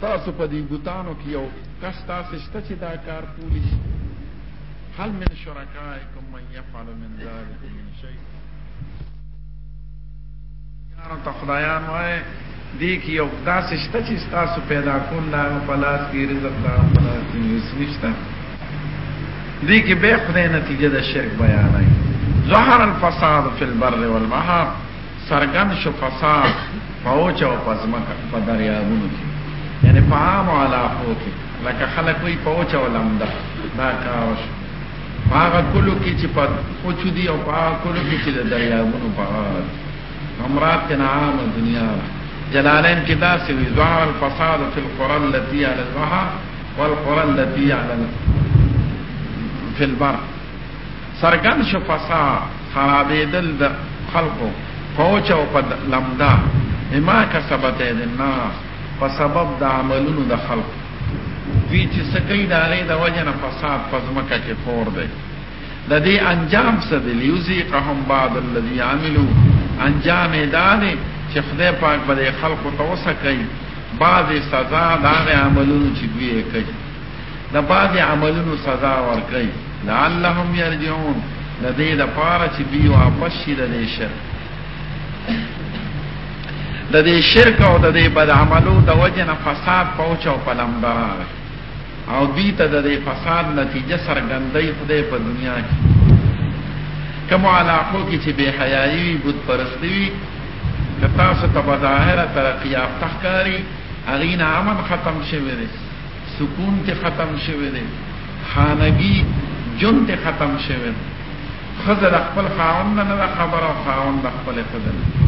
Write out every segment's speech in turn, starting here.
تاسو په دې بوتانو کې یو کس تاسو شته چې دا کار پولی شي هل من شرکائکم من يفعل من ذلك من شيء یارو ته خدایان وای دې کې یو داسې شته چې تاسو پیدا کول لا په لاس کې رزق دا په لاس کې نشته دې کې به خدای نتیجه د شرک بیانای ظهر الفساد فی البر والبحر سرګن شو فساد پوچ او پزمک په دریابونو کې یعنی په عام علاقو کې لکه خلک وی په اوچا ولمدا دا کاوش هغه کلو کې چې په اوچو دی او په کلو کې چې د دریاونو په امرات کنا عام دنیا جلالین کې داسې وی ظهر الفساد فی القرى التي على البحر والقرى التي على فی البر سرګن شو فساد خرابېدل د خلقو فوچ او په لمدا ما کسبت الناس په سبب د عملونو د خلق دوی چې سکی دا غي د وجنه فساد پزمکه کې فور دی د دې انجام څه دی لیوزیقهم بعد الذي عملوا انجام دانې چې خدای پاک به خلق توسه کوي بعض سزا دا عملونو چې دوی کوي د بعض عملونو سزا ور کوي لعلهم يرجعون د دې لپاره چې دوی واپس شي د شرک د دې شرک او د دې بد عملو د وجه نه فساد پوچو پلمبار او دوی ته د دې فساد نتیجه سرګندۍ خدای په دنیا کې کوم علاقو کې چې به حیايي بود پرستوي کتا څه تبظاهره ترقی یافته کاری اغین عمل ختم شوه دي سکون ته ختم شوه دي خانگی جون ته ختم شوه خزر خپل خاوند نه خبره خاوند خپل خزر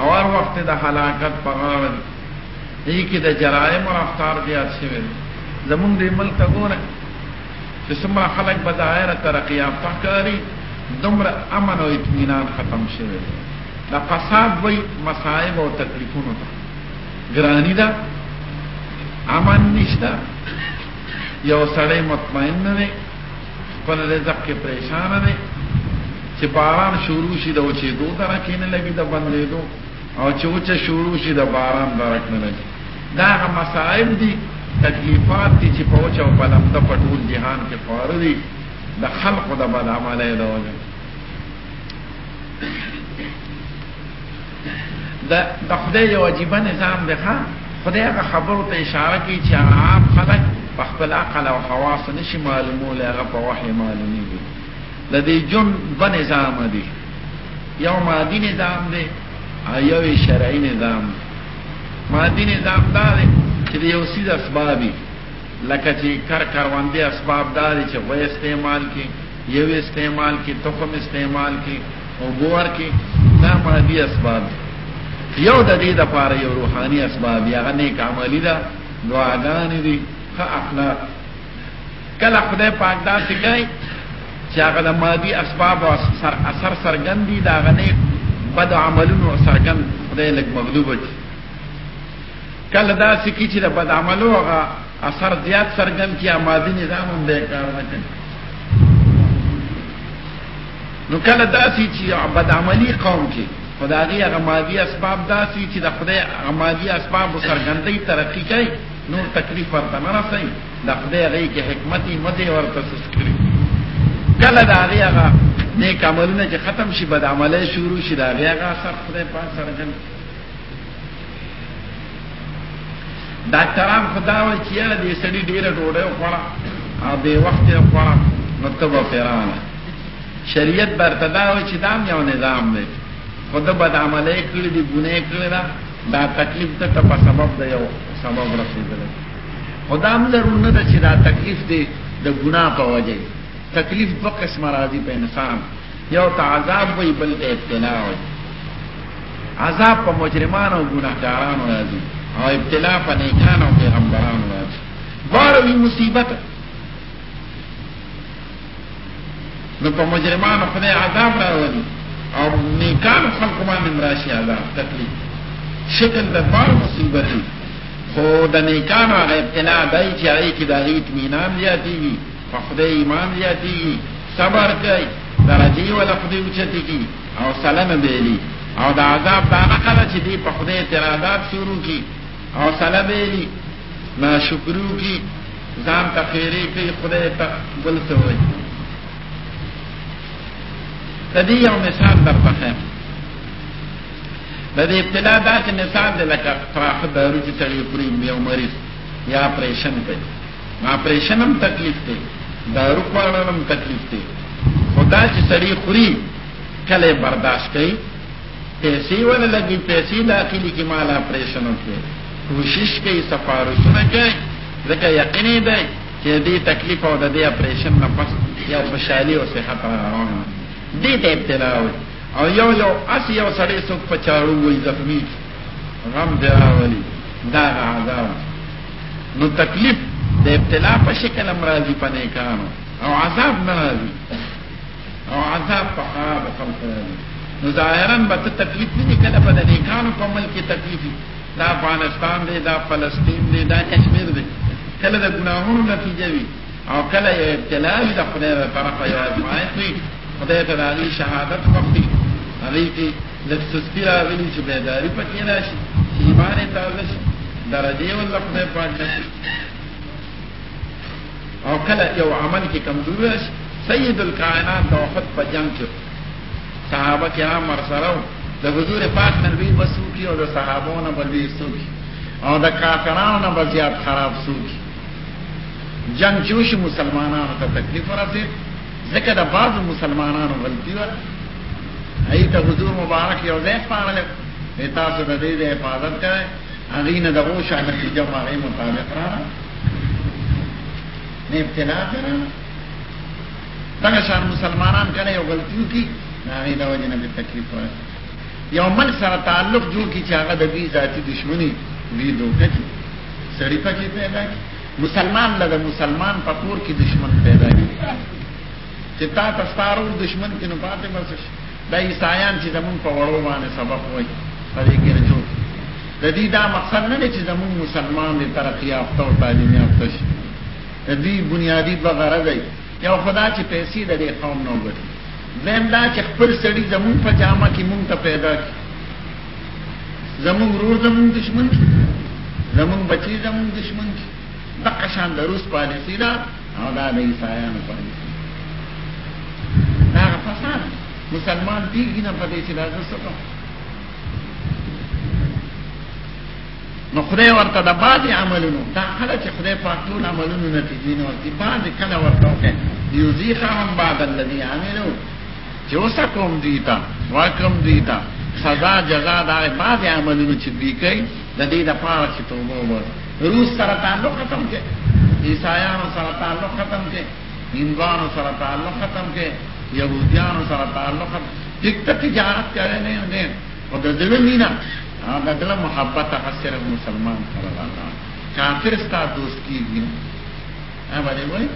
او هر وخت د هلاکت په غاړه دي یی کې د جرایم او افطار دي اچوي زمونږ د ملک وګوره چې څومره خلک بدایره ترقی یافته کاری دومره امن او اطمینان ختم شوی دا فساد وای مصائب او تکلیفونو ته ګرانی دا امن نشته یو سړی مطمئن نه دی خپل رزق کې پریشان دی چې باران شروع شي دا چې دوه درکې نه لګي دا بندې دوه او چې وچه شروع شي د باران درک نه لګي دا هغه مصائب دي تکلیفات دي چې په وچه او په لمده په ټول جهان کې خور دي د خلقو د بد عمله د وجه د د خدای واجبہ نظام دی ښا خدای هغه خبرو ته اشاره کوي چې عام خلک په خپل عقل او حواس نشي معلومول هغه په وحي معلومي دي د دې جون بنظام دی یو مادي نظام دی ایو شرعی نظام مادی نظام دا دی چې یو سید اسبابي لکه چې کار کاروندې اسباب دا دي چې وې استعمال کې یو استعمال کې تخم استعمال کې او ګور کې دا مادي اسباب یو د دې د پاره یو روحاني اسباب یا نیک عملی دا دعاګانې دي ښه اخلاق کله خدای پاک دا څنګه چې هغه د مادي اسباب او اثر اثر سرګندي دا غنې بد عملونو سرګن خدای لک مغلوب وي کله دا سکی چې د بد عملو هغه اثر زیات سرګن کی آمادی نظام هم به کار نه کوي نو کله دا سکی چې بد عملی قوم کې خدای هغه مادي اسباب دا سکی چې د خدای هغه مادي اسباب سرګندۍ ترقی کوي نور تکلیف ورته نه رسي د خدای هغه کې حکمت یې مده ورته سس کړی کله دا هغه نیک عملونه چې ختم شي بد عمله شروع شي دا بیا غا اثر خدای پاک سره جن ډاکټران خدا وایي چې یاره دې سړي ډیره ډوډۍ وخوړه او به وخت یې وخوړه نو ته به پیرانه شریعت برتدا وایي چې دام یو نظام دی خدا بد عمله کړې دي ګناه کړې دا دا تکلیف ته په سبب دی یو سبب رسیدل خدا هم ضرور نه چې دا تکلیف دی د ګناه په وجه تکلیف دو قسم راضی په انسان یو ته عذاب وي بل ته ابتلا وي عذاب په مجرمانو او ګناهګارانو راضي او ابتلا په نیکانو او پیغمبرانو راضي بار وی مصیبت نو په مجرمانو په عذاب راوړي او نیکانو خلق باندې راشي عذاب تکلیف شکل د بار مصیبت خو د نیکانو هغه ابتلا دی چې هغه کې د غیت مینام زیاتیږي په خدای ایمان زیاتی صبر کوي درجه ولا خدای اوچتی کی او سلام بیلی او د عذاب دا هغه چې دی په خدای اعتراضات شروع کی او سلام بیلی ما شکرو کی ځان ته خیری کوي خدای ته بل څه وایي تدې یو مثال درته خیم د دې ابتلا داسې مثال دی لکه پراخه دارو چې تغیر کړي یو مریض یا اپریشن کوي اپریشن هم تکلیف کوي دا روپانانم تکلیف دی خدا چې سړی خوري کله برداشت کوي پیسې ولا لګي پیسې داخلي کې مال اپریشن وکړي کوشش کوي سفارښتونه کوي ځکه یقیني ده چې دې تکلیف او د دې اپریشن نه پس یو خوشحالي او صحت راوړي دې ته ابتلا او یو یو اس یو سړی څوک پچاړو وي زخمی غم دې راولي دا عذاب نو تکلیف د ابتلا په شکل امراضي پنه کانو او عذاب ناراضي او عذاب په هغه خلق نو ظاهرا به تکلیف نه کله په دې کانو په ملک تکلیف دا افغانستان دی دا فلسطین دی دا کشمیر دی کله د ګناهونو نتیجه وي او کله یې ابتلا وي د خدای له طرفه یو ازمایښت وي خدای ته د هغې شهادت وختي هغې کې لږ سستي راغلي چې بیداري پکې راشي چې ایمان یې تازه شي درجې ورله خدای پاک او کله یو عمل کې کمزوري شي سید الکائنات د وخت په جنگ کې صحابه کرام مرسلو د حضور پاک نبی وسوکی او د صحابو نه بلوي سوکی او د کافرانو نه بزیات خراب سوکی جنگ جوش مسلمانانو ته تکلیف راځي ځکه د بعض مسلمانانو غلطي وره ایت حضور مبارک یو ځای پاله تاسو د دې د حفاظت کوي هغه نه د غوښه د جماعي مطابق راځي نه ابتلا کنه دغه شان مسلمانان کنه یو غلطیو کی نه دا وجه نه تکلیف ورته یو ملک سره تعلق جوړ کی چې هغه د دې ذاتی دشمنی وی دوکه کی سړی پکې پیدا کی مسلمان له مسلمان په کور کې دشمن پیدا کی چې تا تستارو دشمن کې نه پاتې مرسش دا عیسایان چې زمون په وړو باندې سبق وایي پدې کې رجو د دې دا مقصد نه چې زمون مسلمان دې ترقی یافته او تعلیم یافته شي دې بنیادی بغرض یو خدا چې پیسې د دې قوم نو غړي زم دا چې خپل سړي زمون په جامه کې مونږ ته پیدا کی زمون ورور زمون دشمن کی زمون بچي زمون دشمن کی د قشان د روس پالیسی دا او دا د عیسایانو پالیسی دا فساد مسلمان دیږي نه په دې چې دا څه نو خدای ورته د بعض عملونو دا کله چې خدای پاک ټول عملونو نتیجې نه ورته بعض کله ورته وکړي یوزیخهم بعد الذي عملوا چې وسکم دیتا واکم دیتا سزا جزا دا بعض عملونو چې دی کوي د دې د پاره چې توبه وکړي روس سره تعلق ختم کې عیسایانو سره تعلق ختم کې هندوانو سره تعلق ختم کې یهودیانو سره تعلق ختم کې تجارت کرنے انہیں اور دزلے مینا دا دل محبت هغه صرف مسلمان سره راځي کافر ستا دوست کیږي ها باندې وای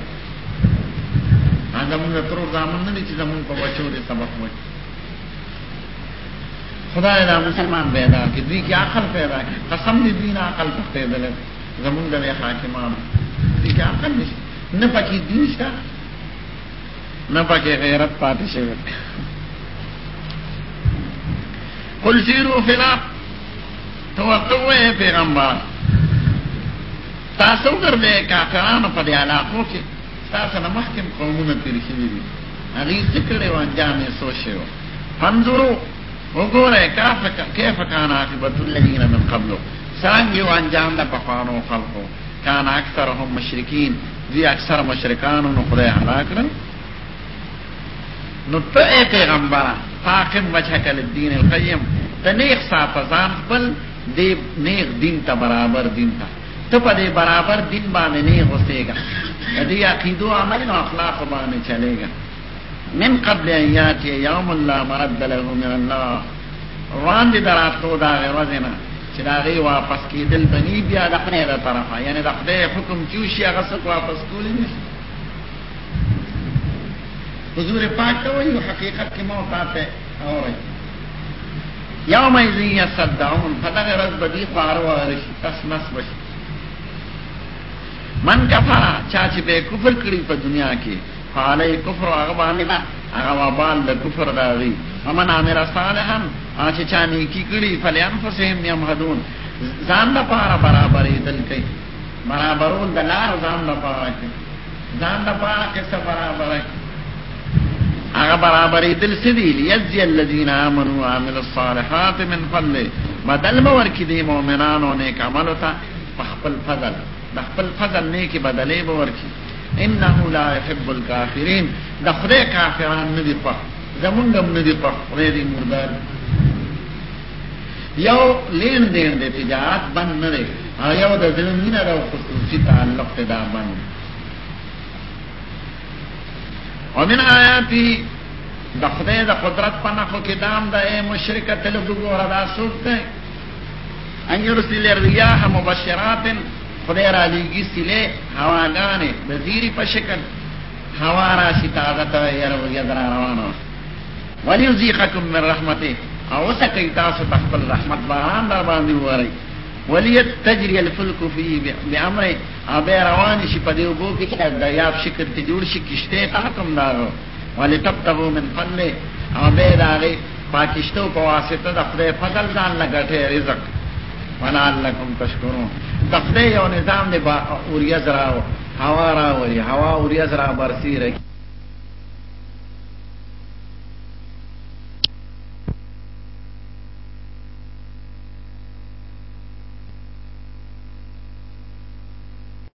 هغه موږ تر ځامن نه چې زمون په بچو دې سبق وای خدای دا مسلمان پیدا کی دوی کی عقل پیدا کی قسم دې دین عقل ته دل زمون د حاکمان دې کی عقل نشي نه پکې دین شته نه پکې غیرت پاتې شوی قل سیرو فی الارض توقع ہے پیغمبر تاسو ګرځې کاکرانو په دې علاقو کې تاسو نه مخکې قومونه تیر شوي دي هغه ذکر او انجام یې سوشیو فانظروا وګورئ کیف کیف کان عاقبت الذين من قبل څنګه یو انجام د پخوانو خلقو کان اکثرهم مشرکین دي اکثر مشرکانو نو خدای هلاک کړ نو ته پیغمبر فاقم وجهك للدين القيم تنیخ صاحب ځان خپل دی نیغ دین ته برابر دین ته ته په دې برابر دین باندې نه غوسېګا دې عقیدو عمل او اخلاق باندې چلےګا من قبل ایات یوم الله مرد له من الله وړاندې دراتو دا ورځنه چې دا غي واپس کېدل بني بیا د خپل له طرفه یعنی د خدای حکم چوشي هغه څوک واپس کولی نشي حضور پاک ته وایو حقیقت کې مو پاتې اوري یو مئزین یا صدامون رز بدی خواروارشی تس نس بشی من کفرا چاچی بے کفر کری پا دنیا کی فالی کفر اغبانی با اغبابال دا کفر داغی ومن آمیر صالحا آچی چانی کی کری فلی انفسهم یم حدون زان دا پارا برابری دل کئی برابرون دلار زان دا پارا کئی زان دا پارا کسا برابر برابر دل سدي ليجزي اللذین امنوا وعملوا الصالحات من فضل بدل به دی مومنان و نیک عملو تا خپل فضل خپل فضل نیک بدلې به ورکې انه لا يحب الكافرین د کافران ندی دي زمونگم ندی هم نه مردار یو لین دین دی تجارت بند نه دی یو د زمینه د خصوصي تعلق دا بند ومن آياته د خدای د قدرت په نخو کې دام د مشرکه تل وګوره دا سوچ ده ان یرسل الرياح مبشرات خدای را لېږي سله هواګانې بزيري په شکل هوا را شي تازه ته یې روانه وليذيقكم من رحمته او سکه تاسو خپل رحمت باران در باندې وره ولیت تجری الفلک فی بامر ابه روان شي په دې وبو کې د یاب شکر ته جوړ شي کشته حکم دارو ولتبتغوا من فضله او به داغه پاکشتو په واسطه د خپل فضل ځان لګټه رزق ولعلکم تشکرون د خپل یو نظام دی با اوریا زراو هوا راوړي هوا اوریا زرا برسي رکی